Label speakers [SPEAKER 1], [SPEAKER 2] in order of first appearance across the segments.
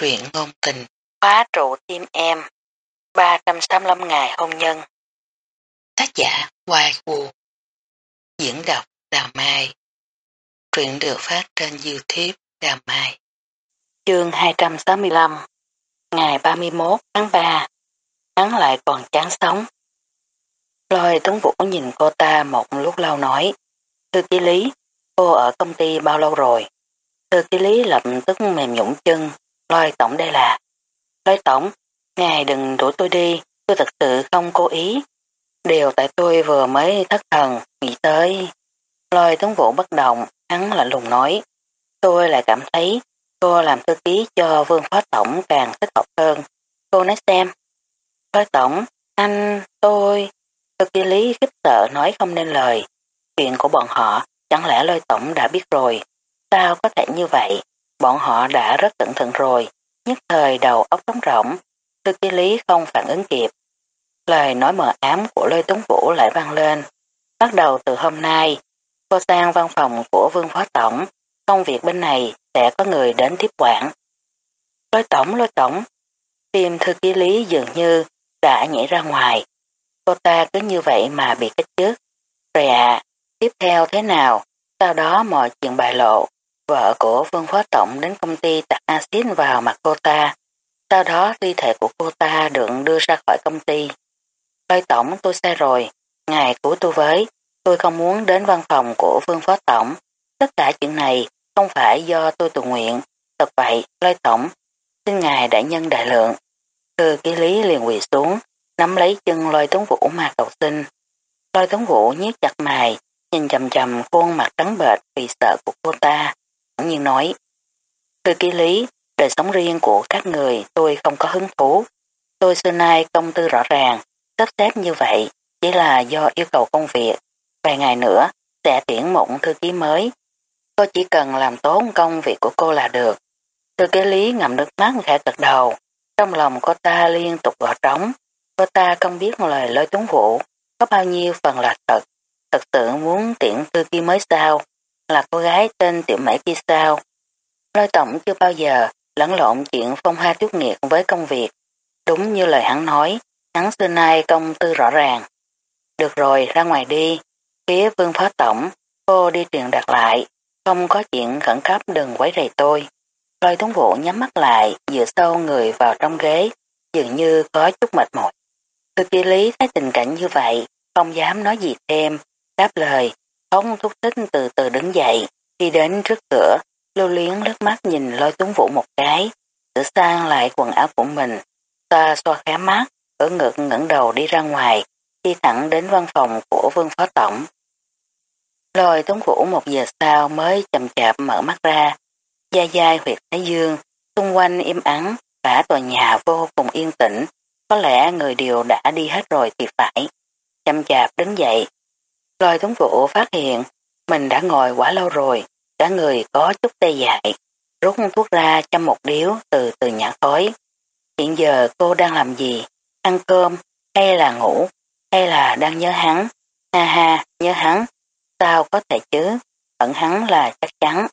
[SPEAKER 1] Truyện ngôn tình, khóa trụ tim em, 385 ngày hôn nhân. Tác giả Hoài Vũ Diễn đọc Đào Mai Truyện được phát trên Youtube Đào Mai Chương 265 Ngày 31 tháng 3 Hắn lại còn chán sống. Lôi Tuấn Vũ nhìn cô ta một lúc lâu nói Thư ký lý, cô ở công ty bao lâu rồi? Thư ký lý lập tức mềm nhũng chân Lôi tổng đây là. Lôi tổng, ngài đừng đuổi tôi đi, tôi thật sự không cố ý. Điều tại tôi vừa mới thất thần, nghĩ tới. Lôi tướng vũ bất động, hắn lạnh lùng nói. Tôi lại cảm thấy cô làm thư ký cho vương phó tổng càng thích hợp hơn. Cô nói xem. Lôi tổng, anh, tôi... Thư ký lý khiếp sợ nói không nên lời. Chuyện của bọn họ, chẳng lẽ lôi tổng đã biết rồi. Sao có thể như vậy? Bọn họ đã rất cẩn thận rồi, nhất thời đầu óc trống rỗng, thư ký lý không phản ứng kịp. Lời nói mờ ám của lôi tuấn vũ lại vang lên. Bắt đầu từ hôm nay, cô sang văn phòng của vương phó tổng, công việc bên này sẽ có người đến tiếp quản. Lôi tổng, lôi tổng, tim thư ký lý dường như đã nhảy ra ngoài. Cô ta cứ như vậy mà bị cách trước. Rồi à, tiếp theo thế nào, sau đó mọi chuyện bại lộ, Vợ của Vương Phó Tổng đến công ty tạt axit vào mặt cô ta. Sau đó thi thể của cô ta được đưa ra khỏi công ty. Lôi Tổng tôi sai rồi, ngài của tôi với, tôi không muốn đến văn phòng của Vương Phó Tổng. Tất cả chuyện này không phải do tôi tự nguyện. Thật vậy, Lôi Tổng, xin ngài đại nhân đại lượng. Thư ký lý liền quỳ xuống, nắm lấy chân lôi tuấn vũ mà cầu xin. Lôi tuấn vũ nhíu chặt mày, nhìn chầm chầm khuôn mặt trắng bệch vì sợ của cô ta nhiên nói. Thư ký lý, đời sống riêng của các người tôi không có hứng thú. Tôi xưa nay công tư rõ ràng, sắp xếp như vậy chỉ là do yêu cầu công việc. Vài ngày nữa sẽ tuyển mộng thư ký mới. Cô chỉ cần làm tốt công việc của cô là được. Thư ký lý ngầm nước mắt khẽ gật đầu. Trong lòng cô ta liên tục gõ trống. Cô ta không biết lời lôi tuấn vũ có bao nhiêu phần là thật. Thật sự muốn tuyển thư ký mới sao là cô gái tên Tiểu Mễ kia sao. Lôi tổng chưa bao giờ lẫn lộn chuyện phong hoa tuyết nghiệt với công việc. Đúng như lời hắn nói, hắn xưa nay công tư rõ ràng. Được rồi, ra ngoài đi. Phía vương phó tổng, cô đi truyền đặt lại. Không có chuyện khẩn cấp đừng quấy rầy tôi. Lôi tuấn vũ nhắm mắt lại, dựa sâu người vào trong ghế, dường như có chút mệt mỏi. Thư ký lý thấy tình cảnh như vậy, không dám nói gì thêm, đáp lời, Ông thúc thích từ từ đứng dậy, đi đến trước cửa, lưu liếng lướt mắt nhìn lôi tuấn vũ một cái, sửa sang lại quần áo của mình, ta xoa khá mắt, ở ngực ngẩng đầu đi ra ngoài, đi thẳng đến văn phòng của vương phó tổng. Lôi tuấn vũ một giờ sau mới chậm chạp mở mắt ra, da dai huyệt thái dương, xung quanh im ắng, cả tòa nhà vô cùng yên tĩnh, có lẽ người đều đã đi hết rồi thì phải. Chậm chạp đứng dậy, Lôi tuấn vũ phát hiện mình đã ngồi quá lâu rồi, cả người có chút tê dại, rút thuốc ra châm một điếu từ từ nhả khói. Hiện giờ cô đang làm gì? Ăn cơm, hay là ngủ, hay là đang nhớ hắn? Ha ha, nhớ hắn, sao có thể chứ? Ẩn hắn là chắc chắn.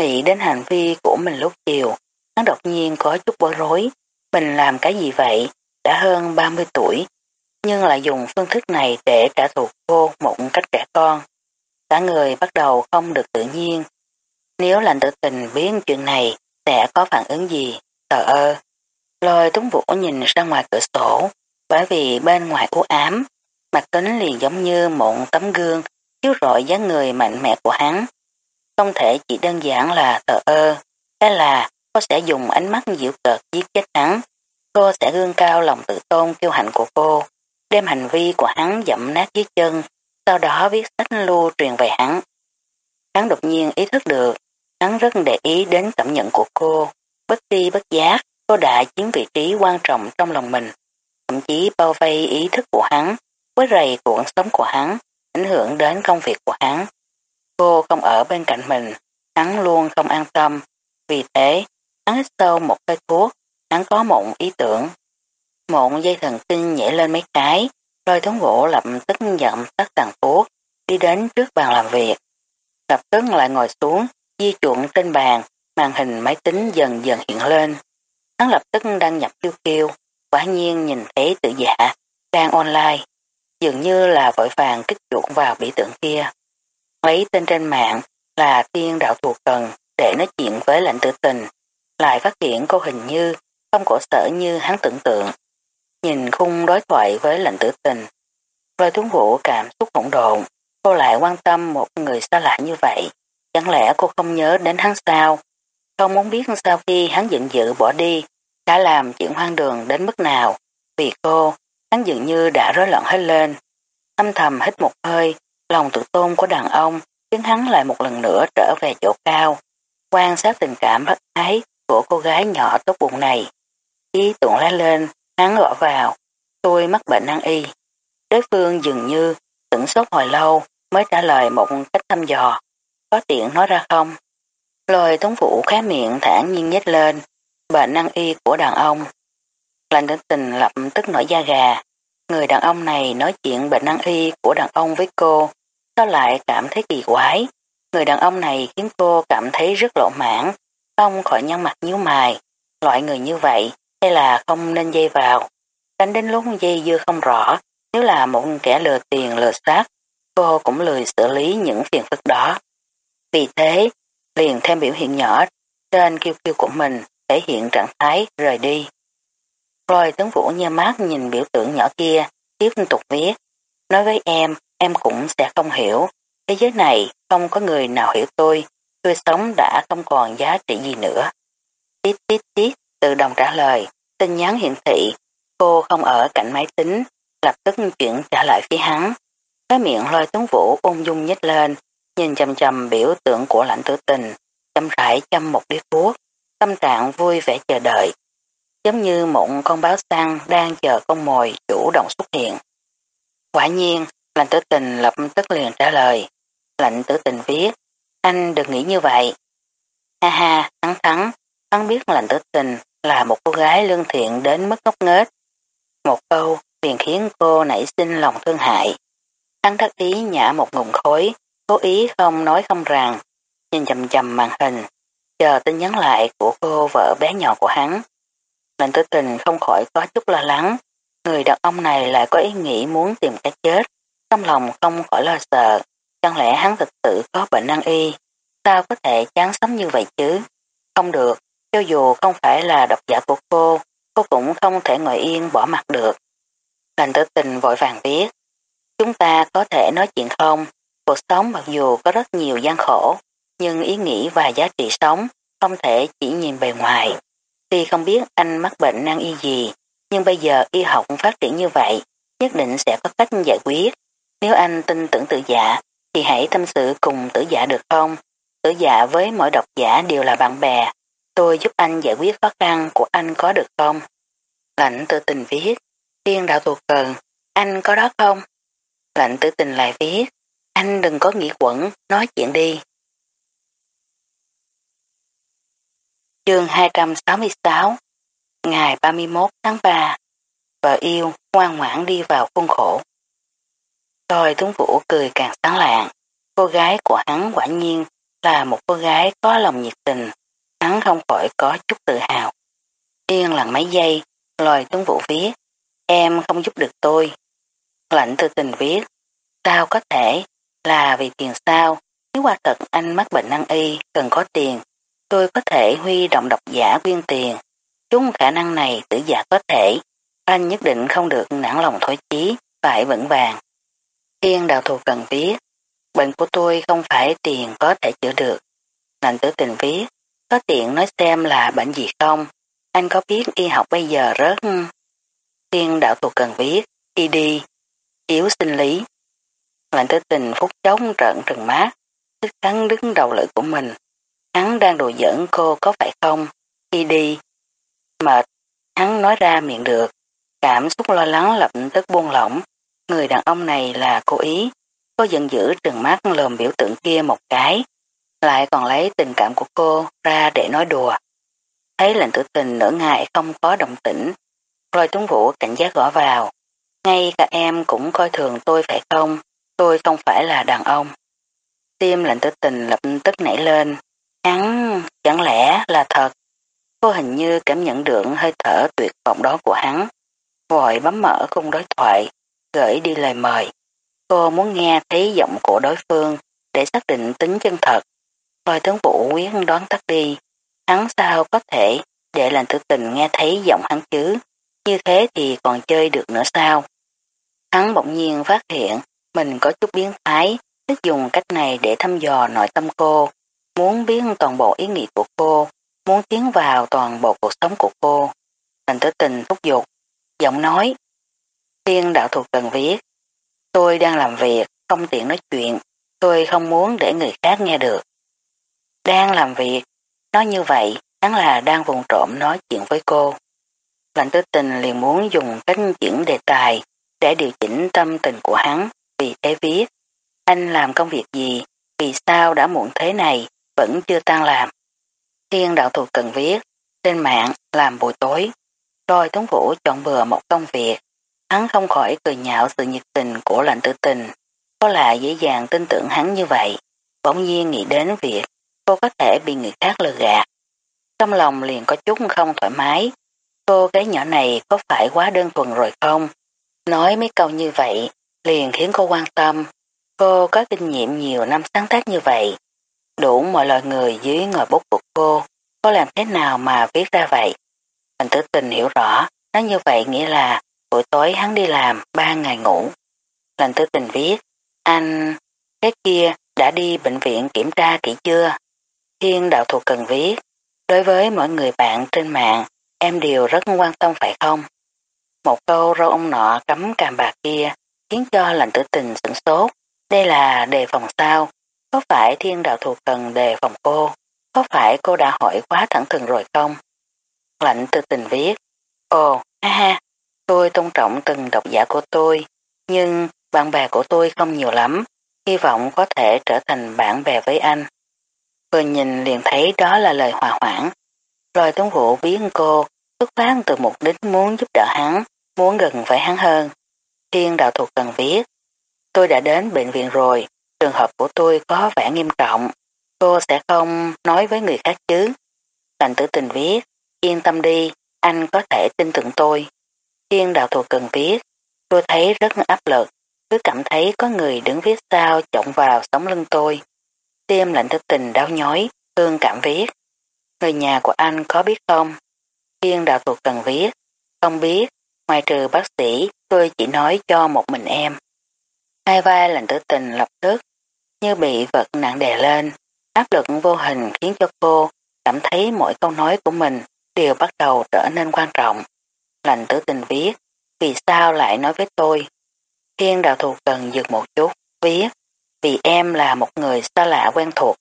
[SPEAKER 1] Nghĩ đến hành vi của mình lúc chiều, hắn đột nhiên có chút bối rối. Mình làm cái gì vậy? Đã hơn 30 tuổi, nhưng lại dùng phương thức này để trả thù cô một cách trẻ con. Cả người bắt đầu không được tự nhiên. Nếu lành tự tình biết chuyện này, sẽ có phản ứng gì? Tờ ơ. Lôi tuấn vũ nhìn ra ngoài cửa sổ, bởi vì bên ngoài u ám, mặt kính liền giống như một tấm gương chiếu rọi dáng người mạnh mẽ của hắn. Không thể chỉ đơn giản là tờ ơ, hay là cô sẽ dùng ánh mắt dịu cợt giết chết hắn. Cô sẽ gương cao lòng tự tôn kiêu hạnh của cô đem hành vi của hắn dậm nát dưới chân, sau đó viết sách lưu truyền về hắn. Hắn đột nhiên ý thức được, hắn rất để ý đến cảm nhận của cô, bất đi bất giác, cô đã chiếm vị trí quan trọng trong lòng mình, thậm chí bao vây ý thức của hắn, quấy rầy cuộc sống của hắn, ảnh hưởng đến công việc của hắn. Cô không ở bên cạnh mình, hắn luôn không an tâm, vì thế, hắn hít sâu một cây thuốc, hắn có một ý tưởng. Một dây thần kinh nhảy lên mấy cái, rồi thống gỗ lập tức giận tắt tàn thuốc, đi đến trước bàn làm việc. Lập tức lại ngồi xuống, di chuộng trên bàn, màn hình máy tính dần dần hiện lên. Hắn lập tức đăng nhập kêu kêu, quả nhiên nhìn thấy tự giả, đang online, dường như là vội vàng kích chuột vào biểu tượng kia. Lấy tên trên mạng là tiên đạo thuộc cần để nói chuyện với lệnh tử tình, lại phát hiện cô hình như không cổ sở như hắn tưởng tượng. Nhìn khung đối thoại với lệnh tử tình, Lôi tuấn vũ cảm xúc hỗn độn, cô lại quan tâm một người xa lạ như vậy. Chẳng lẽ cô không nhớ đến hắn sao? Không muốn biết sau khi hắn giận dữ bỏ đi, đã làm chuyện hoang đường đến mức nào. Vì cô, hắn dường như đã rối loạn hết lên. Âm thầm hít một hơi, lòng tự tôn của đàn ông khiến hắn lại một lần nữa trở về chỗ cao. Quan sát tình cảm bất ái của cô gái nhỏ tốt bụng này. Ý tưởng lá lên, hắn gọi vào. Tôi mắc bệnh năng y. Đối phương dường như tỉnh sốt hồi lâu mới trả lời một cách thăm dò. Có tiện nói ra không? Lôi tống vũ khá miệng thản nhiên nhếch lên. Bệnh năng y của đàn ông. Lành đến tình lập tức nổi da gà. Người đàn ông này nói chuyện bệnh năng y của đàn ông với cô. Sao lại cảm thấy kỳ quái? Người đàn ông này khiến cô cảm thấy rất lộ mãn. ông khỏi nhăn mặt nhíu mày Loại người như vậy hay là không nên dây vào. Đánh đến lúc dây dưa không rõ. Nếu là một kẻ lừa tiền lừa sát, cô cũng lười xử lý những phiền phức đó. Vì thế, liền thêm biểu hiện nhỏ trên kêu kêu của mình thể hiện trạng thái rời đi. Rồi tướng vũ nha mát nhìn biểu tượng nhỏ kia, tiếp tục viết. Nói với em, em cũng sẽ không hiểu. Thế giới này không có người nào hiểu tôi, tôi sống đã không còn giá trị gì nữa. Tít tít tít, tự động trả lời, tin nhắn hiển thị, cô không ở cạnh máy tính, lập tức chuyển trả lại phía hắn. Cái miệng lôi tuấn vũ ung dung nhếch lên, nhìn chầm chầm biểu tượng của lãnh tử tình, chăm rãi chăm một điếu thuốc, tâm trạng vui vẻ chờ đợi. Giống như một con báo săn đang chờ con mồi chủ động xuất hiện. Quả nhiên, lãnh tử tình lập tức liền trả lời. lãnh tử tình viết, anh đừng nghĩ như vậy. Ha ha, thắng thắng, hắn biết lãnh tử tình là một cô gái lương thiện đến mức ngốc nghếch. Một câu liền khiến cô nảy sinh lòng thương hại. Hắn thất ý nhả một ngụm khối, cố ý không nói không rằng, nhìn chầm chầm màn hình, chờ tin nhắn lại của cô vợ bé nhỏ của hắn. Lệnh tử tình không khỏi có chút lo lắng, người đàn ông này lại có ý nghĩ muốn tìm cách chết, trong lòng không khỏi lo sợ, chẳng lẽ hắn thực sự có bệnh năng y, sao có thể chán sống như vậy chứ? Không được, cho dù không phải là độc giả của cô, cô cũng không thể ngồi yên bỏ mặt được. Lành tử tình vội vàng viết. Chúng ta có thể nói chuyện không? Cuộc sống mặc dù có rất nhiều gian khổ, nhưng ý nghĩ và giá trị sống không thể chỉ nhìn bề ngoài. Tuy không biết anh mắc bệnh năng y gì, nhưng bây giờ y học phát triển như vậy, nhất định sẽ có cách giải quyết. Nếu anh tin tưởng tự giả, thì hãy tâm sự cùng tử giả được không? Tử giả với mỗi độc giả đều là bạn bè. Tôi giúp anh giải quyết khó khăn của anh có được không? Lạnh tự tình viết, Tiên đạo thuộc cần, anh có đó không? Lạnh tử tình lại viết, anh đừng có nghĩ quẩn, nói chuyện đi. Chương 266 Ngày 31 tháng 3 Vợ yêu ngoan ngoãn đi vào khuôn khổ. Rồi Tuấn Vũ cười càng sáng lạng. Cô gái của hắn quả nhiên là một cô gái có lòng nhiệt tình. Hắn không khỏi có chút tự hào. Yên lặng mấy giây, lòi Tuấn Vũ viết. Em không giúp được tôi. Lạnh tư tình viết, sao có thể, là vì tiền sao, nếu qua thật anh mắc bệnh năng y, cần có tiền, tôi có thể huy động độc giả quyên tiền. Chúng khả năng này tử giả có thể, anh nhất định không được nản lòng thối chí, phải vững vàng. yên đạo thù cần viết, bệnh của tôi không phải tiền có thể chữa được. Lạnh tử tình viết, có tiện nói xem là bệnh gì không, anh có biết y học bây giờ rất Tiên đạo tù cần viết, y đi, yếu sinh lý. Lạnh tới tình phút chốc trận trừng mát, tức hắn đứng đầu lợi của mình. Hắn đang đùa giỡn cô có phải không? Y đi. Mệt, hắn nói ra miệng được. Cảm xúc lo lắng lập tức buông lỏng. Người đàn ông này là cố ý. Cô giận dữ trừng mắt lồm biểu tượng kia một cái. Lại còn lấy tình cảm của cô ra để nói đùa. Thấy lệnh tử tình nửa ngày không có động tĩnh, rồi Tuấn Vũ cảnh giác gõ vào. Ngay cả em cũng coi thường tôi phải không? Tôi không phải là đàn ông. Tim lệnh tử tình lập tức nảy lên. Hắn... chẳng lẽ là thật? Cô hình như cảm nhận được hơi thở tuyệt vọng đó của hắn. Vội bấm mở khung đối thoại, gửi đi lời mời. Cô muốn nghe thấy giọng của đối phương để xác định tính chân thật. Lôi tướng vũ quyết đoán tắt đi. Hắn sao có thể để lành tử tình nghe thấy giọng hắn chứ? Như thế thì còn chơi được nữa sao? Hắn bỗng nhiên phát hiện mình có chút biến thái, thích dùng cách này để thăm dò nội tâm cô, muốn biết toàn bộ ý nghĩ của cô, muốn tiến vào toàn bộ cuộc sống của cô. Lành tử tình thúc giục, giọng nói. Tiên đạo thuộc cần viết, tôi đang làm việc, không tiện nói chuyện, tôi không muốn để người khác nghe được. Đang làm việc, nói như vậy, hắn là đang vùng trộm nói chuyện với cô. Lạnh tư tình liền muốn dùng cách chuyển đề tài để điều chỉnh tâm tình của hắn, vì thế viết. Anh làm công việc gì, vì sao đã muộn thế này, vẫn chưa tan làm. Thiên đạo thuộc cần viết, trên mạng làm buổi tối. Rồi Tuấn Vũ chọn bừa một công việc. Hắn không khỏi cười nhạo sự nhiệt tình của lạnh tư tình. Có là dễ dàng tin tưởng hắn như vậy. Bỗng nhiên nghĩ đến việc cô có thể bị người khác lừa gạt. Trong lòng liền có chút không thoải mái. Cô gái nhỏ này có phải quá đơn thuần rồi không? Nói mấy câu như vậy, liền khiến cô quan tâm. Cô có kinh nghiệm nhiều năm sáng tác như vậy. Đủ mọi loại người dưới ngòi bút của cô. Có làm thế nào mà viết ra vậy? Mình tử tình hiểu rõ. Nói như vậy nghĩa là buổi tối hắn đi làm, ba ngày ngủ. Lành tử tình viết. Anh... Cái kia đã đi bệnh viện kiểm tra kỹ chưa? Thiên đạo thuộc cần viết. Đối với mọi người bạn trên mạng, em đều rất quan tâm phải không? Một câu râu ông nọ cấm càm bà kia khiến cho lành tử tình sửng sốt. Đây là đề phòng sao? Có phải thiên đạo thuộc cần đề phòng cô? Có phải cô đã hỏi quá thẳng thừng rồi không? Lạnh tử tình viết. Ồ, ha ha, tôi tôn trọng từng độc giả của tôi, nhưng bạn bè của tôi không nhiều lắm, hy vọng có thể trở thành bạn bè với anh. Vừa nhìn liền thấy đó là lời hòa hoãn. Rồi Tuấn Vũ biến cô xuất phát từ mục đích muốn giúp đỡ hắn, muốn gần với hắn hơn. Thiên đạo thuộc cần viết. Tôi đã đến bệnh viện rồi, trường hợp của tôi có vẻ nghiêm trọng. Cô sẽ không nói với người khác chứ. Lành tử tình viết. Yên tâm đi, anh có thể tin tưởng tôi. Thiên đạo thuộc cần viết. Tôi thấy rất áp lực, cứ cảm thấy có người đứng viết sao trọng vào sống lưng tôi. Tim lạnh thức tình đau nhói, thương cảm viết. Người nhà của anh có biết không? Thiên đạo thuộc cần viết. Không biết, ngoài trừ bác sĩ, tôi chỉ nói cho một mình em. Hai vai lạnh tử tình lập tức, như bị vật nặng đè lên. Áp lực vô hình khiến cho cô cảm thấy mỗi câu nói của mình đều bắt đầu trở nên quan trọng. Lạnh tử tình viết, vì sao lại nói với tôi? Thiên đạo thuộc cần dừng một chút, viết, vì em là một người xa lạ quen thuộc.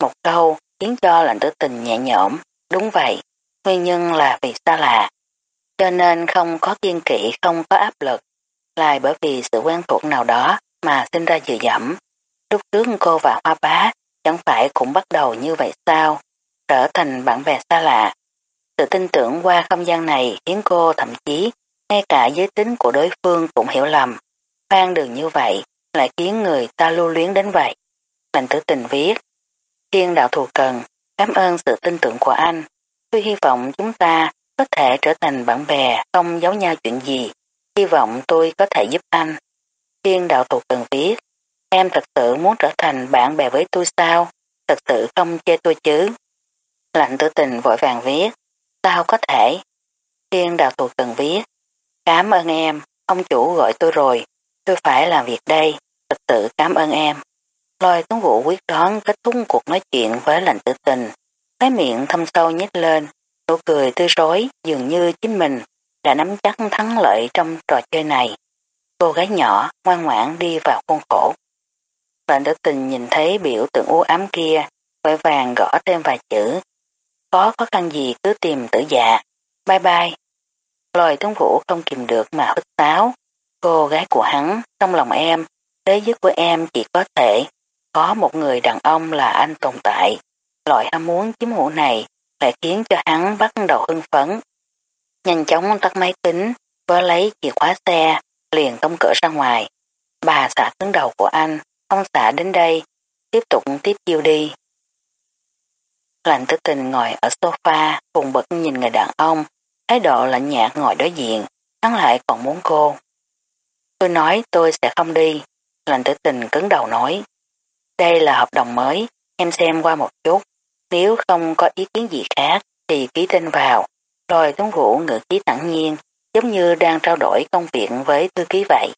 [SPEAKER 1] Một câu khiến cho lạnh tử tình nhẹ nhõm, đúng vậy, nguyên nhân là vì xa lạ. Cho nên không có kiên kỵ, không có áp lực, là bởi vì sự quen thuộc nào đó mà sinh ra dự dẫm. Lúc trước cô và Hoa Bá chẳng phải cũng bắt đầu như vậy sao, trở thành bạn bè xa lạ. Sự tin tưởng qua không gian này khiến cô thậm chí ngay cả giới tính của đối phương cũng hiểu lầm. Phan đường như vậy lại khiến người ta lưu luyến đến vậy. Lành tử tình viết, thiên đạo thù cần, cảm ơn sự tin tưởng của anh. Tôi hy vọng chúng ta có thể trở thành bạn bè, không giấu nhau chuyện gì. Hy vọng tôi có thể giúp anh. Thiên đạo thù cần viết, em thật sự muốn trở thành bạn bè với tôi sao? Thật sự không chê tôi chứ? Lạnh tử tình vội vàng viết, sao có thể? Thiên đạo thù cần viết, cảm ơn em, ông chủ gọi tôi rồi, tôi phải làm việc đây, thật sự cảm ơn em. Lôi tuấn vũ quyết đoán kết thúc cuộc nói chuyện với lành tử tình, cái miệng thâm sâu nhếch lên, nụ cười tươi rối dường như chính mình đã nắm chắc thắng lợi trong trò chơi này. Cô gái nhỏ ngoan ngoãn đi vào khuôn khổ. lệnh tử tình nhìn thấy biểu tượng u ám kia, vội vàng gõ thêm vài chữ. Có khó khăn gì cứ tìm tử dạ. Bye bye. Lôi tuấn vũ không kìm được mà hít táo. Cô gái của hắn, trong lòng em, thế giới của em chỉ có thể có một người đàn ông là anh tồn tại. Loại ham muốn chiếm hữu này lại khiến cho hắn bắt đầu hưng phấn. Nhanh chóng tắt máy tính, vớ lấy chìa khóa xe, liền tông cửa ra ngoài. Bà xả cứng đầu của anh, không xả đến đây, tiếp tục tiếp chiêu đi. Lành tư tình ngồi ở sofa, cùng bực nhìn người đàn ông, thái độ lạnh nhạt ngồi đối diện, hắn lại còn muốn cô. Tôi nói tôi sẽ không đi, lành tử tình cứng đầu nói. Đây là hợp đồng mới, em xem qua một chút, nếu không có ý kiến gì khác thì ký tên vào, rồi Tuấn Vũ ngữ khí thẳng nhiên, giống như đang trao đổi công việc với thư ký vậy.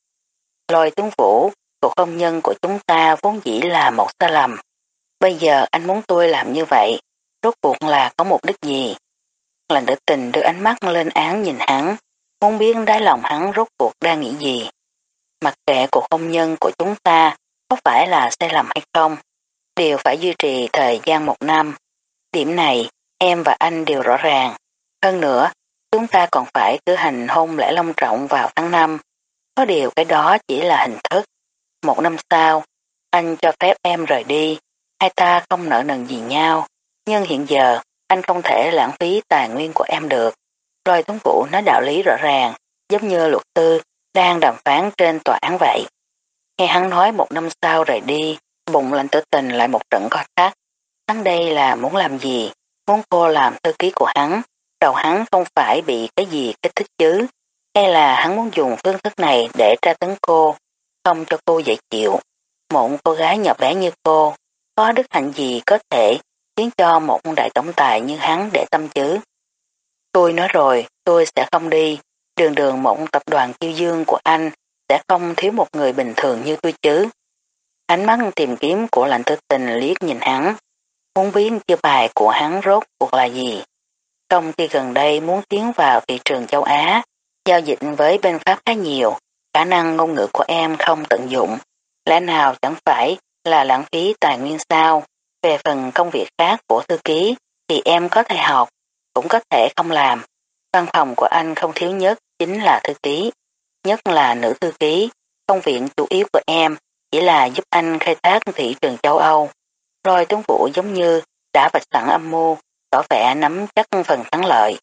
[SPEAKER 1] Lôi Tuấn Vũ, cuộc hôn nhân của chúng ta vốn dĩ là một sai lầm. Bây giờ anh muốn tôi làm như vậy, rốt cuộc là có mục đích gì? Lành tử tình đưa ánh mắt lên án nhìn hắn, muốn biết đáy lòng hắn rốt cuộc đang nghĩ gì. Mặc kệ cuộc hôn nhân của chúng ta có phải là sai lầm hay không, đều phải duy trì thời gian một năm. Điểm này, em và anh đều rõ ràng. Hơn nữa, chúng ta còn phải cử hành hôn lễ long trọng vào tháng 5. Có điều cái đó chỉ là hình thức. Một năm sau, anh cho phép em rời đi, hai ta không nợ nần gì nhau. Nhưng hiện giờ, anh không thể lãng phí tài nguyên của em được. Lôi Tuấn Vũ nói đạo lý rõ ràng, giống như luật tư đang đàm phán trên tòa án vậy. Nghe hắn nói một năm sau rời đi, bụng lạnh tử tình lại một trận co thắt. Hắn đây là muốn làm gì? Muốn cô làm thư ký của hắn, đầu hắn không phải bị cái gì kích thích chứ, hay là hắn muốn dùng phương thức này để tra tấn cô, không cho cô dễ chịu. Một cô gái nhỏ bé như cô, có đức hạnh gì có thể khiến cho một đại tổng tài như hắn để tâm chứ. Tôi nói rồi, tôi sẽ không đi, đường đường mộng tập đoàn kiêu dương của anh sẽ không thiếu một người bình thường như tôi chứ. Ánh mắt tìm kiếm của lạnh tư tình liếc nhìn hắn, muốn biết chưa bài của hắn rốt cuộc là gì. Công ty gần đây muốn tiến vào thị trường châu Á, giao dịch với bên Pháp khá nhiều, khả năng ngôn ngữ của em không tận dụng, lẽ nào chẳng phải là lãng phí tài nguyên sao. Về phần công việc khác của thư ký thì em có thể học, cũng có thể không làm. Văn phòng của anh không thiếu nhất chính là thư ký, nhất là nữ thư ký. Công việc chủ yếu của em chỉ là giúp anh khai thác thị trường châu Âu. Rồi tướng vũ giống như đã vạch sẵn âm mưu, tỏ vẻ nắm chắc phần thắng lợi.